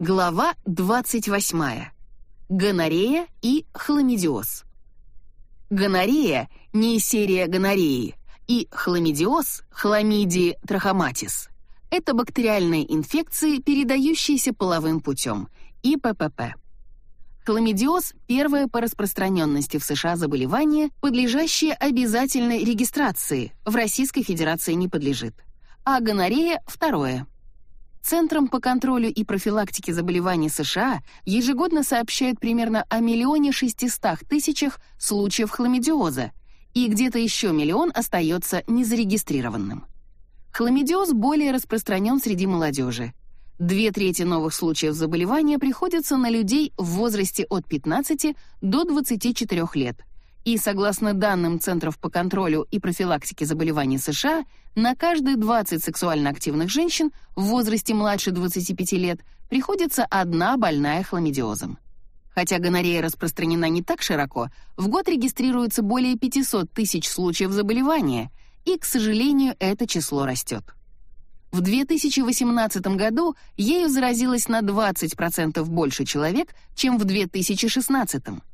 Глава 28. Гонорея и хламидиоз. Гонорея не серия гонореи, и хламидиоз, хламидии трахоматис, это бактериальные инфекции, передающиеся половым путем, и ППП. Хламидиоз – первое по распространенности в США заболевание, подлежащее обязательной регистрации, в Российской Федерации не подлежит. А гонорея – второе – Центром по контролю и профилактике заболеваний США ежегодно сообщают примерно о миллионе шестистах тысячах случаев хламидиоза, и где-то еще миллион остается незарегистрированным. Хламидиоз более распространен среди молодежи. Две трети новых случаев заболевания приходятся на людей в возрасте от 15 до 24 лет – и согласно данным Центров по контролю и профилактике заболеваний США, на каждые 20 сексуально активных женщин в возрасте младше 25 лет приходится одна больная хламидиозом. Хотя гонорея распространена не так широко, в год регистрируется более 500 тысяч случаев заболевания, и, к сожалению, это число растет. В 2018 году ею заразилось на 20% больше человек, чем в 2016. В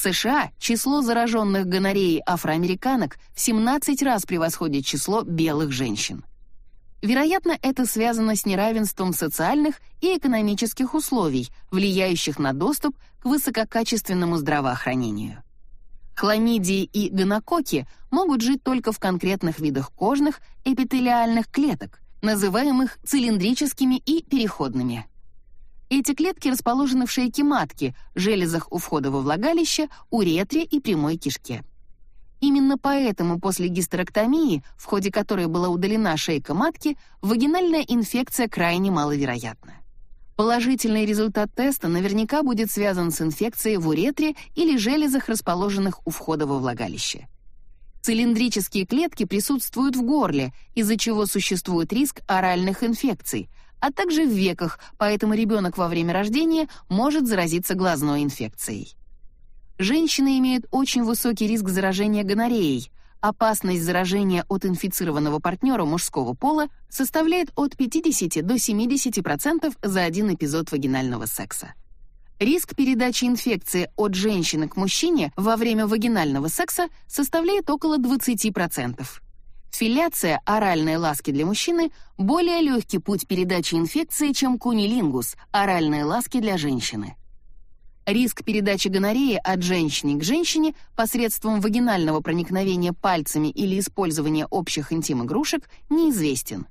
США число зараженных гонореей афроамериканок в 17 раз превосходит число белых женщин. Вероятно, это связано с неравенством социальных и экономических условий, влияющих на доступ к высококачественному здравоохранению. Хламидии и гонококи могут жить только в конкретных видах кожных эпителиальных клеток, называемых цилиндрическими и переходными. Эти клетки расположены в шейке матки, железах у входа во влагалище, уретре и прямой кишке. Именно поэтому после гистерэктомии, в ходе которой была удалена шейка матки, вагинальная инфекция крайне маловероятна. Положительный результат теста наверняка будет связан с инфекцией в уретре или железах, расположенных у входа во влагалище. Цилиндрические клетки присутствуют в горле, из-за чего существует риск оральных инфекций, а также в веках, поэтому ребенок во время рождения может заразиться глазной инфекцией. Женщины имеют очень высокий риск заражения гонореей. Опасность заражения от инфицированного партнера мужского пола составляет от 50 до 70% за один эпизод вагинального секса. Риск передачи инфекции от женщины к мужчине во время вагинального секса составляет около 20%. Филляция, оральные ласки для мужчины, более легкий путь передачи инфекции, чем кунилингус, оральные ласки для женщины. Риск передачи гонореи от женщины к женщине посредством вагинального проникновения пальцами или использования общих интим-игрушек неизвестен.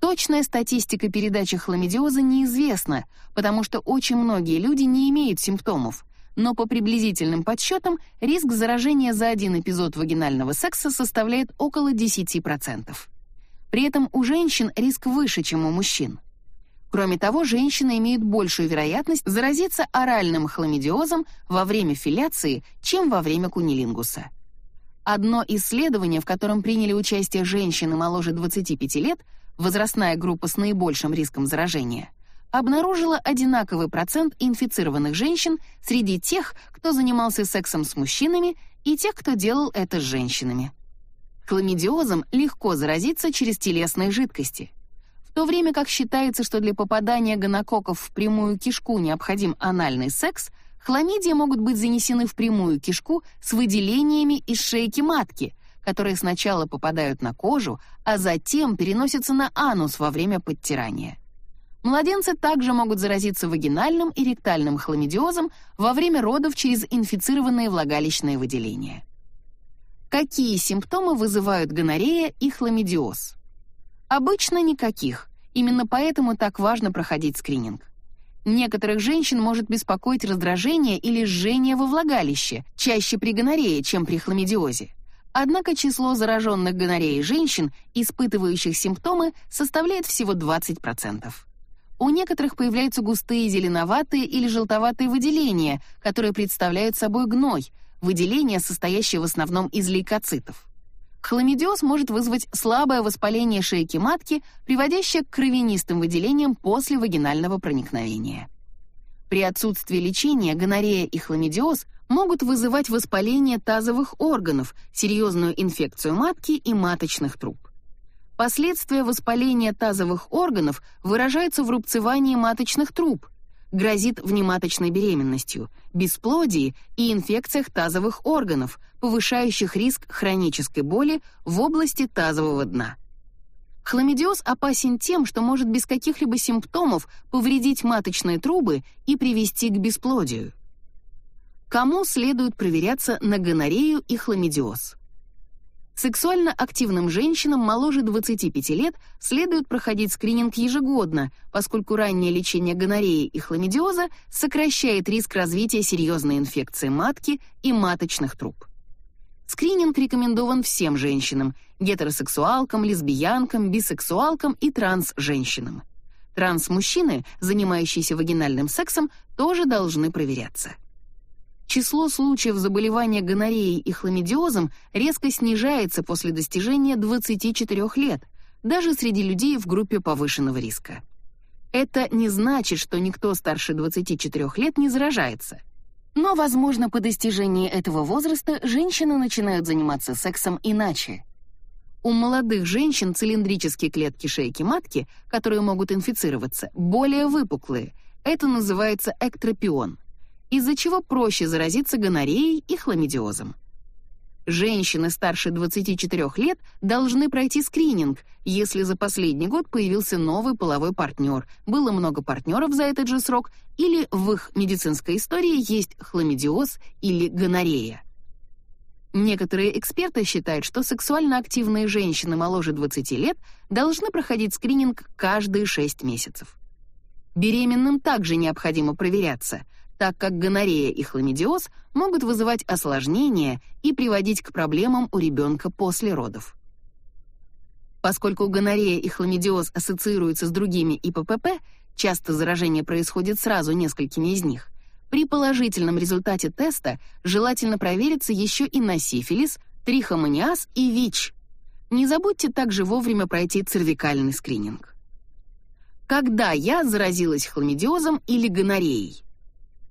Точная статистика передачи хламидиоза неизвестна, потому что очень многие люди не имеют симптомов, но по приблизительным подсчетам риск заражения за один эпизод вагинального секса составляет около 10%. При этом у женщин риск выше, чем у мужчин. Кроме того, женщины имеют большую вероятность заразиться оральным хламидиозом во время филляции, чем во время кунилингуса. Одно исследование, в котором приняли участие женщины моложе 25 лет, возрастная группа с наибольшим риском заражения, обнаружила одинаковый процент инфицированных женщин среди тех, кто занимался сексом с мужчинами, и тех, кто делал это с женщинами. Хламидиозом легко заразиться через телесные жидкости. В то время как считается, что для попадания гонококков в прямую кишку необходим анальный секс, хламидии могут быть занесены в прямую кишку с выделениями из шейки матки, которые сначала попадают на кожу, а затем переносятся на анус во время подтирания. Младенцы также могут заразиться вагинальным и ректальным хламидиозом во время родов через инфицированные влагалищные выделения. Какие симптомы вызывают гонорея и хламидиоз? Обычно никаких. Именно поэтому так важно проходить скрининг. Некоторых женщин может беспокоить раздражение или жжение во влагалище, чаще при гонорее, чем при хламидиозе. Однако число зараженных гонореей женщин, испытывающих симптомы, составляет всего 20%. У некоторых появляются густые зеленоватые или желтоватые выделения, которые представляют собой гной, выделения, состоящие в основном из лейкоцитов. Хламидиоз может вызвать слабое воспаление шейки матки, приводящее к кровянистым выделениям после вагинального проникновения. При отсутствии лечения гонорея и хламидиоз могут вызывать воспаление тазовых органов, серьезную инфекцию матки и маточных труб. Последствия воспаления тазовых органов выражаются в рубцевании маточных труб, грозит внематочной беременностью, бесплодии и инфекциях тазовых органов, повышающих риск хронической боли в области тазового дна. Хламидиоз опасен тем, что может без каких-либо симптомов повредить маточные трубы и привести к бесплодию. Кому следует проверяться на гонорею и хламидиоз? Сексуально активным женщинам моложе 25 лет следует проходить скрининг ежегодно, поскольку раннее лечение гонореи и хламидиоза сокращает риск развития серьезной инфекции матки и маточных труб. Скрининг рекомендован всем женщинам: гетеросексуалкам, лесбиянкам, бисексуалкам и транс-женщинам. Транс-мужчины, занимающиеся вагинальным сексом, тоже должны проверяться число случаев заболевания гонореей и хламидиозом резко снижается после достижения 24 лет, даже среди людей в группе повышенного риска. Это не значит, что никто старше 24 лет не заражается. Но, возможно, по достижении этого возраста женщины начинают заниматься сексом иначе. У молодых женщин цилиндрические клетки шейки матки, которые могут инфицироваться, более выпуклые. Это называется эктропион — из-за чего проще заразиться гонореей и хламидиозом. Женщины старше 24 лет должны пройти скрининг, если за последний год появился новый половой партнер, было много партнеров за этот же срок или в их медицинской истории есть хламидиоз или гонорея. Некоторые эксперты считают, что сексуально активные женщины моложе 20 лет должны проходить скрининг каждые 6 месяцев. Беременным также необходимо проверяться — так как гонорея и хламидиоз могут вызывать осложнения и приводить к проблемам у ребенка после родов. Поскольку гонорея и хламидиоз ассоциируются с другими ИППП, часто заражение происходит сразу несколькими из них. При положительном результате теста желательно провериться еще и на сифилис, трихомониаз и ВИЧ. Не забудьте также вовремя пройти цервикальный скрининг. Когда я заразилась хламидиозом или гонореей?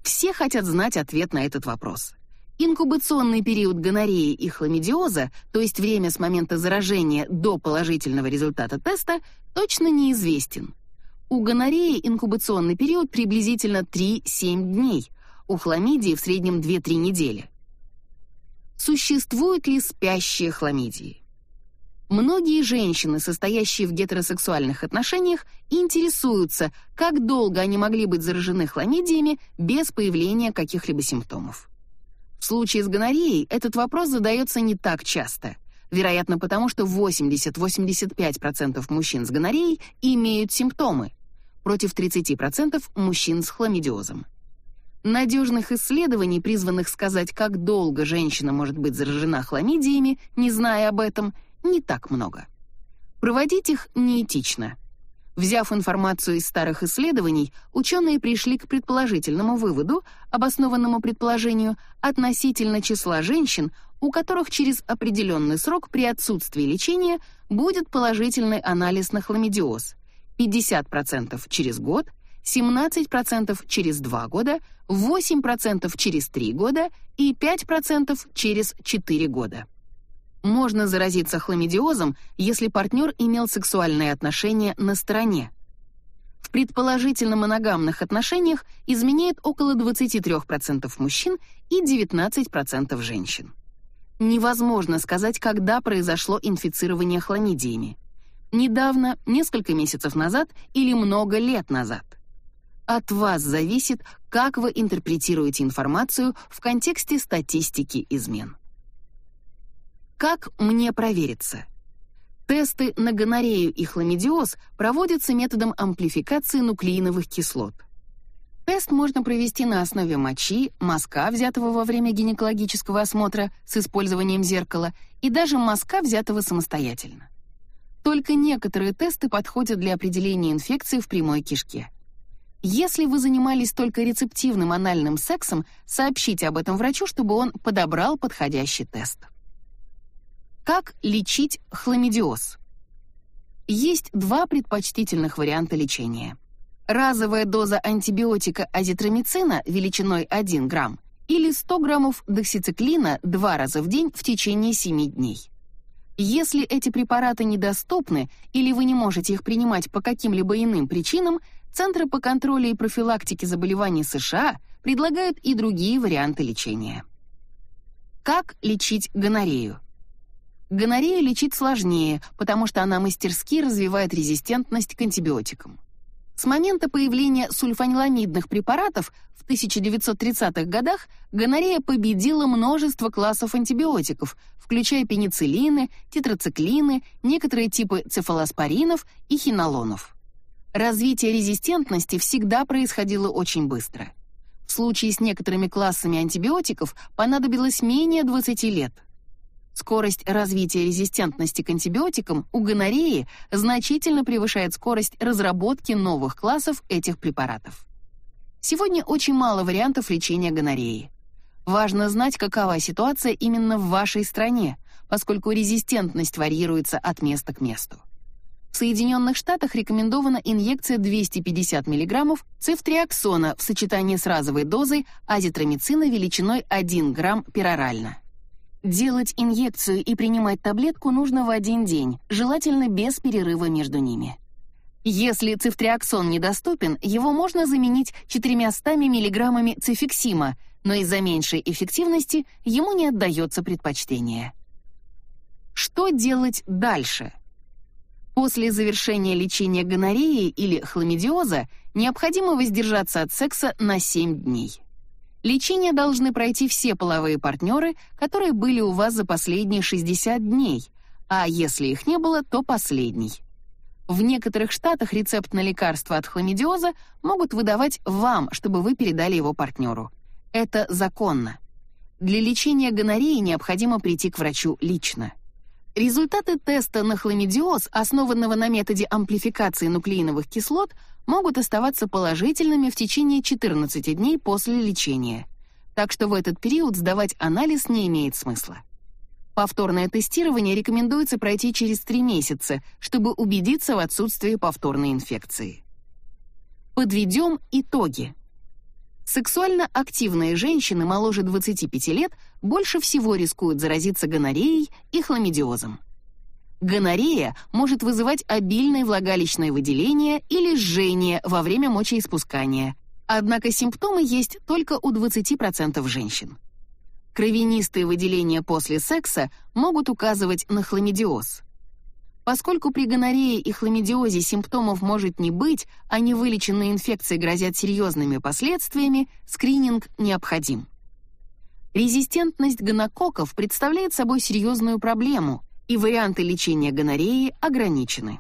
Все хотят знать ответ на этот вопрос. Инкубационный период гонореи и хламидиоза, то есть время с момента заражения до положительного результата теста, точно неизвестен. У гонореи инкубационный период приблизительно 3-7 дней, у хламидии в среднем 2-3 недели. Существуют ли спящие хламидии? Многие женщины, состоящие в гетеросексуальных отношениях, интересуются, как долго они могли быть заражены хламидиями без появления каких-либо симптомов. В случае с гонореей этот вопрос задается не так часто. Вероятно, потому что 80-85% мужчин с гонореей имеют симптомы, против 30% мужчин с хламидиозом. Надежных исследований, призванных сказать, как долго женщина может быть заражена хламидиями, не зная об этом – не так много. Проводить их неэтично. Взяв информацию из старых исследований, ученые пришли к предположительному выводу, обоснованному предположению относительно числа женщин, у которых через определенный срок при отсутствии лечения будет положительный анализ на хламидиоз. 50% через год, 17% через 2 года, 8% через 3 года и 5% через 4 года. Можно заразиться хламидиозом, если партнер имел сексуальные отношения на стороне. В предположительно моногамных отношениях изменяет около 23% мужчин и 19% женщин. Невозможно сказать, когда произошло инфицирование хламидиями. Недавно, несколько месяцев назад или много лет назад. От вас зависит, как вы интерпретируете информацию в контексте статистики измен. Как мне провериться? Тесты на гонорею и хламидиоз проводятся методом амплификации нуклеиновых кислот. Тест можно провести на основе мочи, мазка, взятого во время гинекологического осмотра с использованием зеркала, и даже мазка, взятого самостоятельно. Только некоторые тесты подходят для определения инфекции в прямой кишке. Если вы занимались только рецептивным анальным сексом, сообщите об этом врачу, чтобы он подобрал подходящий тест. Как лечить хламидиоз? Есть два предпочтительных варианта лечения. Разовая доза антибиотика азитромицина величиной 1 грамм или 100 граммов доксициклина два раза в день в течение 7 дней. Если эти препараты недоступны или вы не можете их принимать по каким-либо иным причинам, Центры по контролю и профилактике заболеваний США предлагают и другие варианты лечения. Как лечить гонорею? Гонорею лечить сложнее, потому что она мастерски развивает резистентность к антибиотикам. С момента появления сульфаниламидных препаратов в 1930-х годах гонорея победила множество классов антибиотиков, включая пенициллины, тетрациклины, некоторые типы цефалоспоринов и хинолонов. Развитие резистентности всегда происходило очень быстро. В случае с некоторыми классами антибиотиков понадобилось менее 20 лет. Скорость развития резистентности к антибиотикам у гонореи значительно превышает скорость разработки новых классов этих препаратов. Сегодня очень мало вариантов лечения гонореи. Важно знать, какова ситуация именно в вашей стране, поскольку резистентность варьируется от места к месту. В Соединенных Штатах рекомендована инъекция 250 мг цифтриаксона в сочетании с разовой дозой азитромицина величиной 1 грамм перорально. Делать инъекцию и принимать таблетку нужно в один день, желательно без перерыва между ними. Если цифтриаксон недоступен, его можно заменить 400 мг цификсима, но из-за меньшей эффективности ему не отдается предпочтение. Что делать дальше? После завершения лечения гонореи или хламидиоза необходимо воздержаться от секса на 7 дней. Лечение должны пройти все половые партнеры, которые были у вас за последние 60 дней, а если их не было, то последний. В некоторых штатах рецепт на лекарство от хламидиоза могут выдавать вам, чтобы вы передали его партнеру. Это законно. Для лечения гонореи необходимо прийти к врачу лично. Результаты теста на хламидиоз, основанного на методе амплификации нуклеиновых кислот, могут оставаться положительными в течение 14 дней после лечения. Так что в этот период сдавать анализ не имеет смысла. Повторное тестирование рекомендуется пройти через 3 месяца, чтобы убедиться в отсутствии повторной инфекции. Подведем итоги. Сексуально активные женщины моложе 25 лет больше всего рискуют заразиться гонореей и хламидиозом. Гонорея может вызывать обильное влагалищное выделение или жжение во время мочеиспускания. Однако симптомы есть только у 20% женщин. Кровянистые выделения после секса могут указывать на хламидиоз. Поскольку при гонорее и хламидиозе симптомов может не быть, а невылеченные инфекции грозят серьезными последствиями, скрининг необходим. Резистентность гонококков представляет собой серьезную проблему, и варианты лечения гонореи ограничены.